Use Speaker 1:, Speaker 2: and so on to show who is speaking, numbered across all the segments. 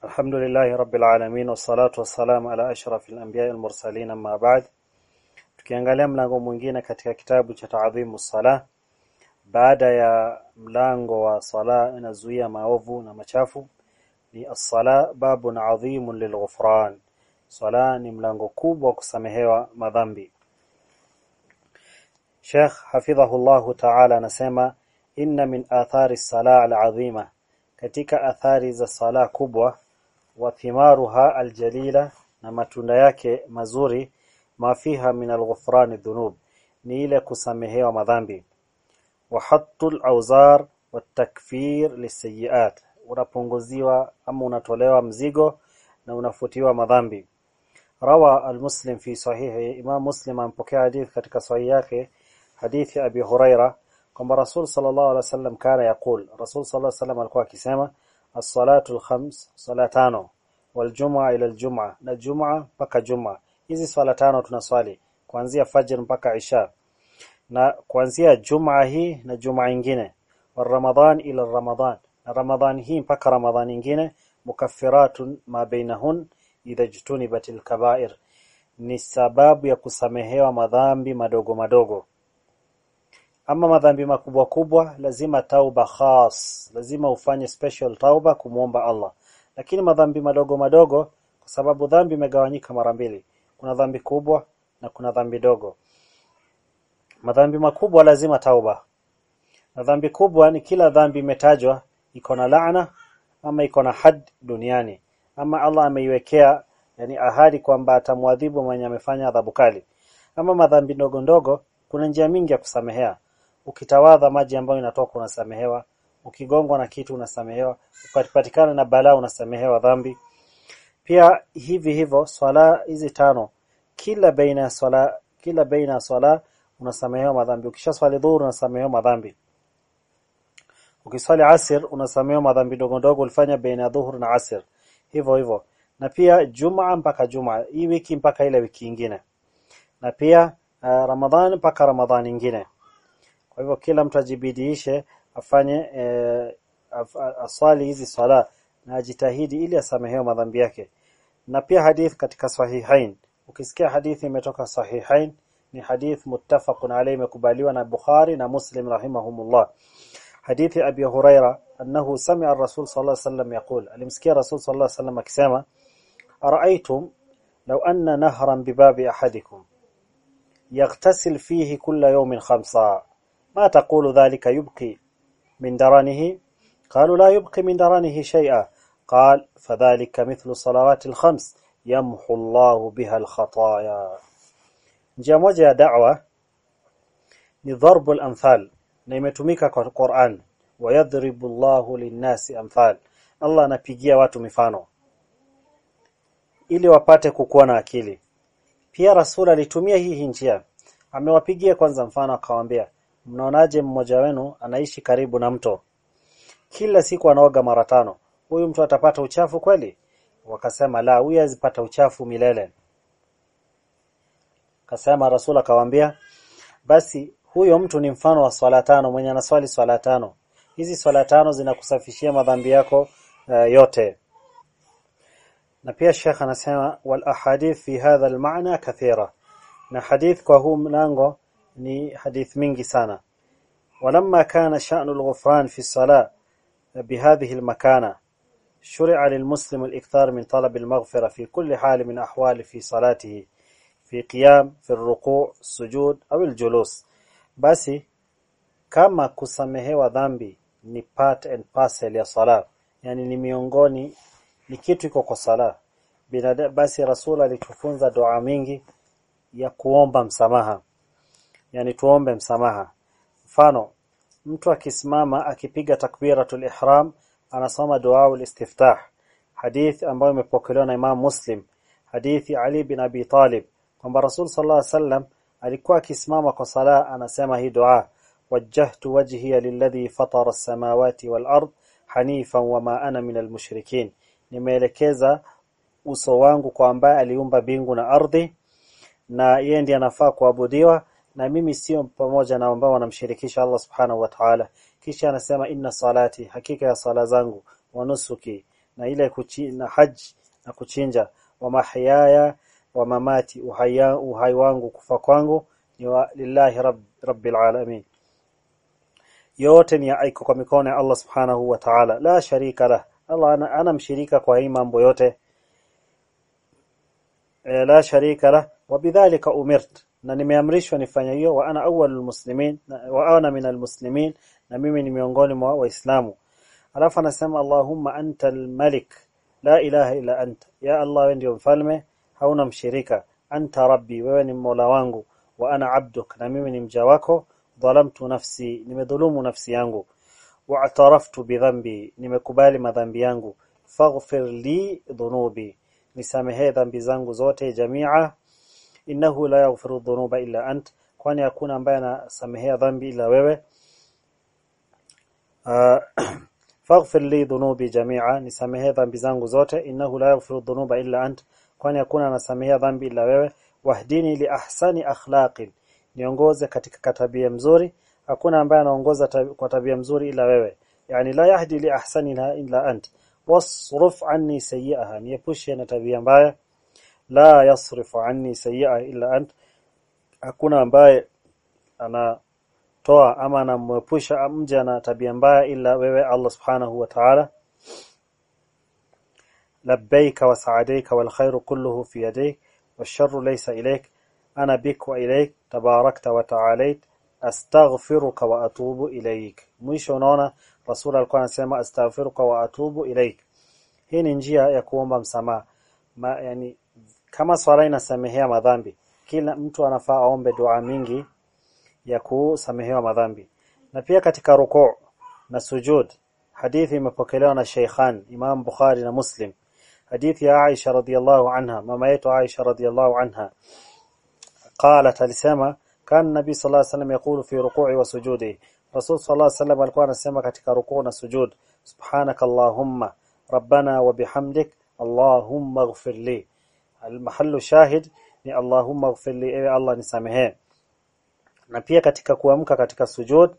Speaker 1: Alhamdulillahi Rabbil alamin wassalatu wassalamu ala ashrafil anbiya wal mursalin amma ba'd. Tukiangalia mlango mwingine katika kitabu cha Ta'dhimu Salah baada ya mlango wa sala inazuia maovu na machafu ni as-sala babun adhimun lilghufran. Sala ni mlango kubwa wa kusamehewa madhambi. Sheikh hafidhahullahu ta'ala anasema inna min athari as-sala al katika athari za sala kubwa wa thimaruha aljalila na matunda yake mazuri mafiha min alghufrani dhunub ni ile kusamehewa madhambi. Wa hattul awzar wa takfir lisayiat unapunguziwa ama unatolewa mzigo na unafutiwa madhambi. Rawa almuslim fi sahihi imam muslim ampokea hadith katika sahihi yake hadithi abi huraira kwamba rasul sallallahu alaihi wasallam kana yaqul. Rasul sallallahu alaihi wasallam alikuwa akisema as-salatu al-khams wal jum'a ila al-jum'a. Na jum'a mpaka jum'a. Hizi swala tano tunaswali kuanzia fajr mpaka isha. Na kuanzia jum'a hii na jum'a nyingine. Wa ramadhan ila ramadhan na ramadhan hii mpaka ramadhan nyingine mukaffiratun ma bainahun idha jtunibatil kaba'ir. Ni sababu ya kusamehewa madhambi madogo madogo ama madhambi makubwa kubwa lazima tauba khas. Lazima ufanye special tauba kumuomba Allah. Lakini madhambi madogo madogo kwa sababu dhambi imegawanyika mara mbili. Kuna dhambi kubwa na kuna dhambi dogo. Madhambi makubwa lazima tauba. Na dhambi kubwa ni kila dhambi imetajwa iko na laana ama iko na had duniani. Ama Allah ameiwekea yani ahadi kwamba atamwadhibu mwenye amefanya adhabu kali. Ama madhambi ndogo ndogo kuna njia mingi ya kusamehea ukitawadha maji ambayo inatoka unasamehewa ukigongwa na kitu unasamehewa ukipatikana na balaa unasamehewa dhambi. Pia hivi hivyo swala hizi tano kila baina ya swala kila baina ya swala unasamehewa madhambi. Ukisha swali dhuhur unasamehewa madhambi. Ukiswali asir unasamehewa madhambi dogo dogo ulifanya baina ya dhuhur na asir hivyo hivyo. Na pia jumaa mpaka jumaa hii wiki mpaka ile wiki nyingine. Na pia uh, ramadhani mpaka ramadhani nyingine kwa hivyo kila mtu ajibidiishe afanye e, af, aswali hizi swala na ajitahidi ili asamehewe madhambi yake. Na pia hadith katika sahihain. Ukisikia hadithi imetoka sahihain ni hadith muttafaqun alayhi imekubaliwa na Bukhari na Muslim rahimahumullah. Hadithi Abi Huraira annahu sami'a ar-rasul sallallahu alayhi wasallam yaqul. Alimsikia rasul sallallahu alayhi wasallam akisema ara'aytum law anna nahran bibabi ahadikum yaghtasil fihi kulla yawmin khamsa ما تقول ذلك يبقي من درانه قالوا لا يبقي من درانه شيئا. قال فذلك مثل الصلوات الخمس يمحو الله بها الخطايا. جموجة دعوة لضرب الأنفال. نيمتميك القرآن ويضرب الله للناس أمثال الله نبيجي واتو مفانو ili wapate kukuwa na akili. Pia Rasul alitumia hii njia. Amewapigia kwanza mfano akawaambia, mnaonaje mmoja wenu anaishi karibu na mto? Kila siku anaoga mara tano. Huyu mtu atapata uchafu kweli? Wakasema la huyu azipata uchafu milele. Kasema rasul akawaambia basi huyo mtu ni mfano wa swala tano mwenye anaswali swala tano. Hizi swala tano zinakusafishia madhambi yako uh, yote. Na pia Sheikh anasema wal ahadith fi hadha al maana kathira. Na hadith kwa huu mlango ni hadith mingi sana ولما كان شأن الغفران في الصلاة بهذه المكانة شرع للمسلم الإكثار من طلب المغفرة في كل حال من أحوال في صلاته في قيام في الركوع السجود أو الجلوس basi kama kusamehewa dhambi ni part and parcel ya sala yani ni miongoni ni kitu iko kwa sala basi rasul alitufunza dua mingi ya kuomba msamaha yani tuombe msamaha. Mfano mtu akisimama akipiga takbiratul ihram anasoma dua al-istiftah hadith ambayo imepokelewa na Imam Muslim. Hadithi Ali bin Abi Talib kwamba Rasul sallallahu alaihi wasallam alikuwa akisimama kwa sala anasema hii dua wajjahtu wajhiya lilladhi fatara as-samawati wal ard hanifan wama ana minal mushrikin. Nimeelekeza uso wangu kwa ambaye aliumba bingu na ardhi na yeye ndiye anafaa kuabudiwa na mimi sio pamoja na ambao wanamshirikisha Allah subhanahu wa ta'ala. Kisha anasema inna salati hakika ya sala zangu wa nusuki na ile kuchina haj haji na kuchinja. Wa mahyaya wa mamati uhaya, uhai wangu kufa kwangu ni wa lillahi rabb, rabbil alamin. Yote ni aiko kwa mikono ya Allah subhanahu wa ta'ala. La sharika lah. Allah ana, ana mshirika kwa hii mambo yote. E, la sharika lah. Wa bidhalika umirt na nimeamrishwa nifanye hiyo wa ana awwalul muslimin wa ana minal muslimin na mimi ni miongoni mwa waislamu. Alafu anasema Allahumma antal malik la ilaha illa anta. Ya Allah wewe ndio mfalme hauna mshirika. Anta rabbi wewe ni mola wangu. Wa ana abduk na mimi ni mja wako. Dhalamtu nafsi nimedhulumu nafsi yangu. Wa'taraftu bidhambi nimekubali madhambi yangu. Faghfir li dhunubi nisamehe dhambi zangu zote jamia innahu la yaghfiru dhunuba illa ant. Kwani hakuna ambaye anasamehea dhambi ila wewe. Faghfir li dhunubi jamia. Nisamehe dhambi zangu zote. Innahu la yaghfiru dhunuba illa ant. Kwani hakuna anasamehea dhambi ila wewe. Wahdini li ahsani akhlaqin. Niongoze katika tabia mzuri. Hakuna ambaye anaongoza kwa tabia mzuri ila wewe. Yani la yahdi li ahsaniha illa ant. Wasrif anni sayyi'aha. Niepushe na tabia mbaya la yasrifu anni sayyi'a illa ant hakuna ambaye anatoa ama anamwepusha mja na tabia mbaya ila wewe Allah subhanahu wa ta'ala labbaik wa sa'adaik wal khairu kulluhu fi yadayk والشر ليس إليك أنا بك وإليك تباركت وتعاليت أستغفرك وأتوب إليك mwisho unaona rasul alikuwa anasema astaghfiruka wa atubu ilaik hii ni njia ya kuomba msamaha Ma, yani Kama swala inasamehea madhambi, kila mtu anafaa aombe dua mingi ya kusamehewa madhambi. Na pia katika rukuu na sujud, hadithi imepokelewa na Sheikhan Imam Bukhari na Muslim, hadithi ya Aisha radhiyallahu anha, mama yetu Aisha radhiyallahu anha qalat, alisema kan nabii sallallahu alayhi wasallam yakulu fi ruku'i wa sujudi, Rasul sallallahu alayhi wasallam alikuwa anasema katika rukuu na sujud, subhanakallahumma rabbana wa bihamdik allahumma ighfir li. Almahallu shahid ni allahumma ighfir li ewe allah nisamehe na pia katika kuamka katika sujud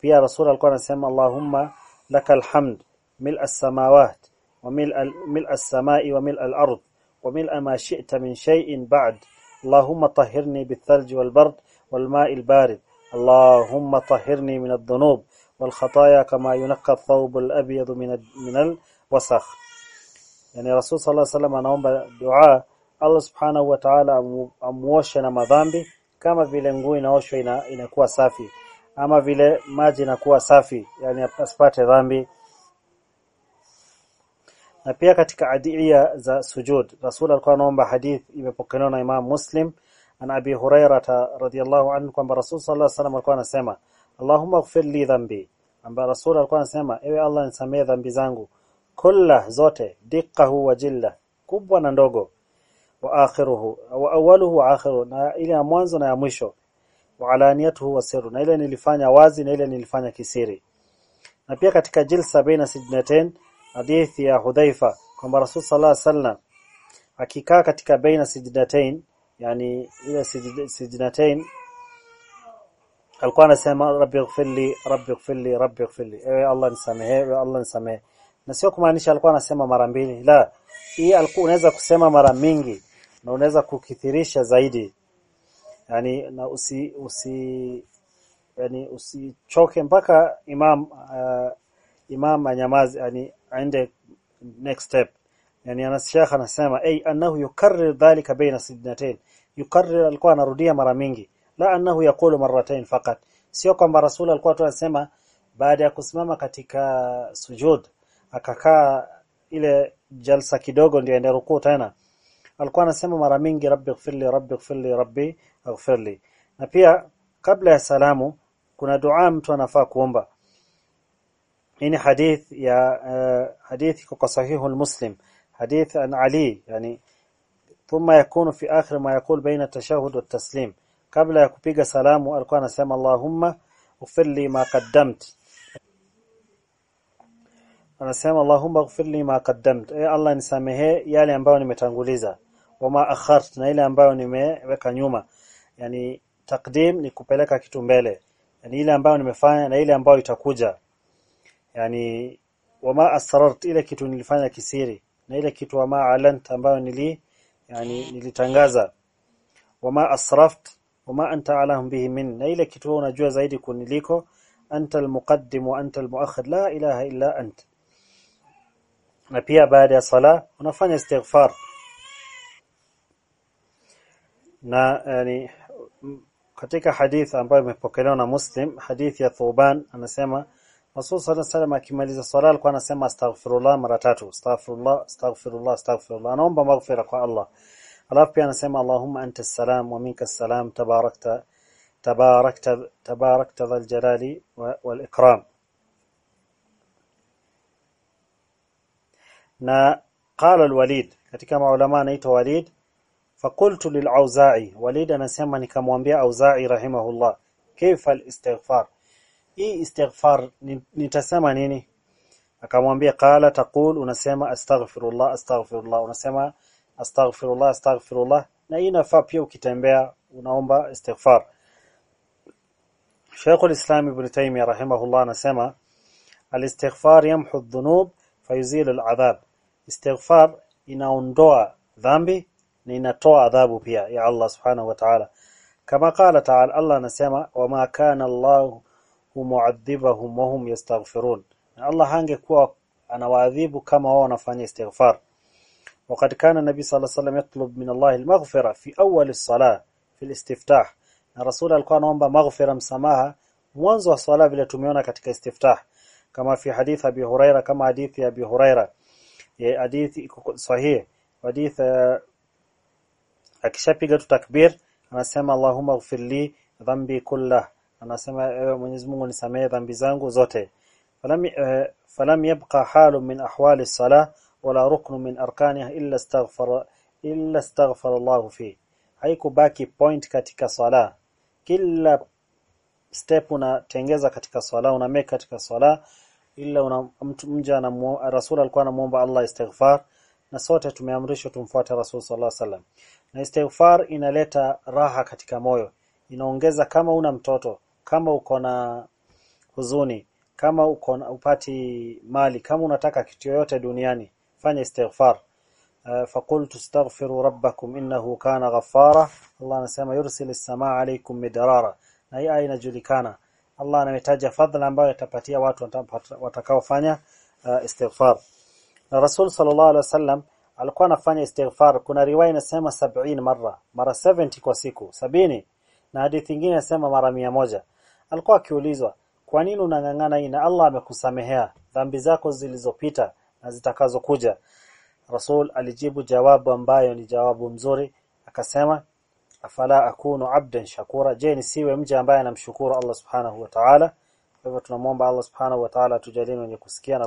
Speaker 1: pia rasul alikuwa anasema allahumma lakal hamd mil as-samawat wa mil as-samai wa mil al-ard wa mil ma shi'ta min shay'in ba'd اللهم طهرني بالثلج والبرد والماء البارد اللهم طهرني من الذنوب والخطايا كما ينقى الثوب الأبيض من من الوسخ يعني رسول صلى الله عليه وسلم anaomba dua Allah subhanahu wa ta'ala amuoshe na madhambi. Kama vile nguo inaoshwa ina, inakuwa safi. Ama vile maji inakuwa safi yani asipate dhambi. Na pia katika adiya za sujud rasul alikuwa anaomba hadith imepokelewa na Imam Muslim. An Abi Hurairah radhiyallahu anhu kwamba Rasul sallallahu alaihi wasallam alikuwa anasema Allahumma ighfir li dhanbi amba Rasul alikuwa anasema ewe Allah nisamee dhambi zangu. Kulla zote diqqahu wa jilla kubwa na ndogo wa akhiruhu wa awwaluhu wa akhiruhu na ile ya mwanzo na ya mwisho wa alaniyatuhu wa sirru na ile nilifanya wazi na ile nilifanya kisiri. Na pia katika jilsa baina sijnatain hadithi ya Hudhaifa kwamba Rasul sallallahu alaihi wasallam akikaa katika baina sijnatain yani ile sijnatain alikuwa anasema rabbi ighfirli rabbi ighfirli rabbi ighfirli. Ewe Allah nisamehe ewe Allah nisamehe. Na sio kumaanisha alikuwa anasema mara mbili. La hii alikuwa unaweza kusema mara mingi na unaweza kukithirisha zaidi. Yani na usi usi yani usichoke mpaka imam uh, imam anyamazi yani aende next step. Yani anashekha anasema ay annahu yukarrir dhalika baina sidnatain yukarrir alikuwa anarudia mara mingi. La annahu yaqulu marratain faqat. Sio kwamba rasul alikuwa tu anasema baada ya kusimama katika sujud akakaa ile jalsa kidogo ndio aende rukuu tena alikuwa anasema mara mingi rabbi ighfirli rabbi ighfirli rabbi ighfirli na pia kabla ya salamu kuna dua mtu anafaa kuomba ini hadith ya uh, hadith kwa sahihu al-muslim hadith an ali yani thumma yakunu fi akhir ma yaqul baina at-tashahhud wat-taslim kabla ya kupiga salamu alikuwa anasema allahumma ighfir li ma qaddamt anasema allahumma ighfir li ma qaddamt eh allah nisamehe yale ambayo nimetanguliza wama akhart na ile ambayo nimeweka nyuma. Yani takdim ni kupeleka kitu mbele. Yani ile ambayo nimefanya na ile ambayo itakuja. Yani wama asrart ile kitu nilifanya kisiri. Na ile kitu wama alant ambayo nili yani nilitangaza. Wama asraft wama anta alahum bihi min. Na ile kitu unajua zaidi kuniliko anta almuqaddim wa anta almuakhir la ilaha illa anta na pia baada ya sala unafanya istighfar na yani katika hadith ambayo imepokelewa na Muslim hadith ya Thuban anasema Rasul sallallahu alaihi wasallam akimaliza swala alikuwa anasema astaghfirullah mara tatu astaghfirullah astaghfirullah astaghfirullah anaomba maghfira kwa Allah alafu pia anasema Allahumma anta salam wa minka salam tabarakta tabarakta tabarakta dhal jalali wal ikram na qala al-Walid katika maulama anaitwa Walid fakultu lil-Auza'i Walid anasema nikamwambia Auza'i rahimahullah kaifa al-istighfar hii istighfar nitasema nini akamwambia qala taqul unasema astaghfirullah astaghfirullah unasema astaghfirullah astaghfirullah na hii inafaa pia ukitembea unaomba istighfar Sheikh al-Islam Ibn Taymiyyah rahimahullah anasema al-istighfar yamhu adh-dhunub fayuzilu al-adhab istighfar inaondoa dhambi na inatoa adhabu pia ya Allah subhanahu wa ta'ala kama qala ta'ala Allah anasema wama kana Allah mu'adhibahum wa hum yastaghfirun Allah hangekuwa anawaadhibu kama wao wanafanya istighfar وقد كان النبي صلى الله عليه وسلم يطلب من الله المغفرة في أول الصلاة في الاستفتاح rasul alikuwa anaomba maghfira msamaha mwanzo wa swala vile tumeona katika istiftah kama fi hadith abi huraira kama hadithi ya abi huraira hadithi sahihi hadith akishapiga tu takbir anasema allahumma ighfir li dhambi kullah. Anasema ewe Mwenyezi Mungu nisamehe dhambi zangu zote. Falam falam yabqa min ahwali as-salah wala ruknu min arkaniha illa astaghfara illa astaghfara Allah fi. Haikubaki point katika sala kila step unatengeza katika swala una make katika swala ila una mtu mja na rasul alikuwa anamuomba Allah istighfar na sote tumeamrishwa tumfuate Rasul sallallahu alaihi wasallam. Na istighfar inaleta raha katika moyo, inaongeza kama una mtoto, kama uko na huzuni, kama uko upati mali, kama unataka kitu yoyote duniani, fanya istighfar. Faqul faqultu rabbakum innahu kana ghaffara. Allah anasema yursil as-samaa alaykum midrara, na hii aya inajulikana. Allah anametaja fadhila ambayo atapatia watu watakaofanya uh, istighfar na Rasul sallallahu alaihi wasallam alikuwa anafanya istighfar. Kuna riwaya inasema 70 mara mara 70 kwa siku sabini. Na hadithi nyingine inasema mara mia moja. Alikuwa akiulizwa kwa nini unang'ang'ana hii na Allah amekusamehea? Dhambi zako zilizopita na zitakazokuja. Rasul alijibu jawabu ambayo ni jawabu mzuri. Akasema afala akunu abdan shakura. Je ni siwe mja ambaye anamshukuru Allah subhanahu wa ta'ala? Kwa hivyo tunamwomba Allah subhanahu wa ta'ala tujalie wenye kusikia na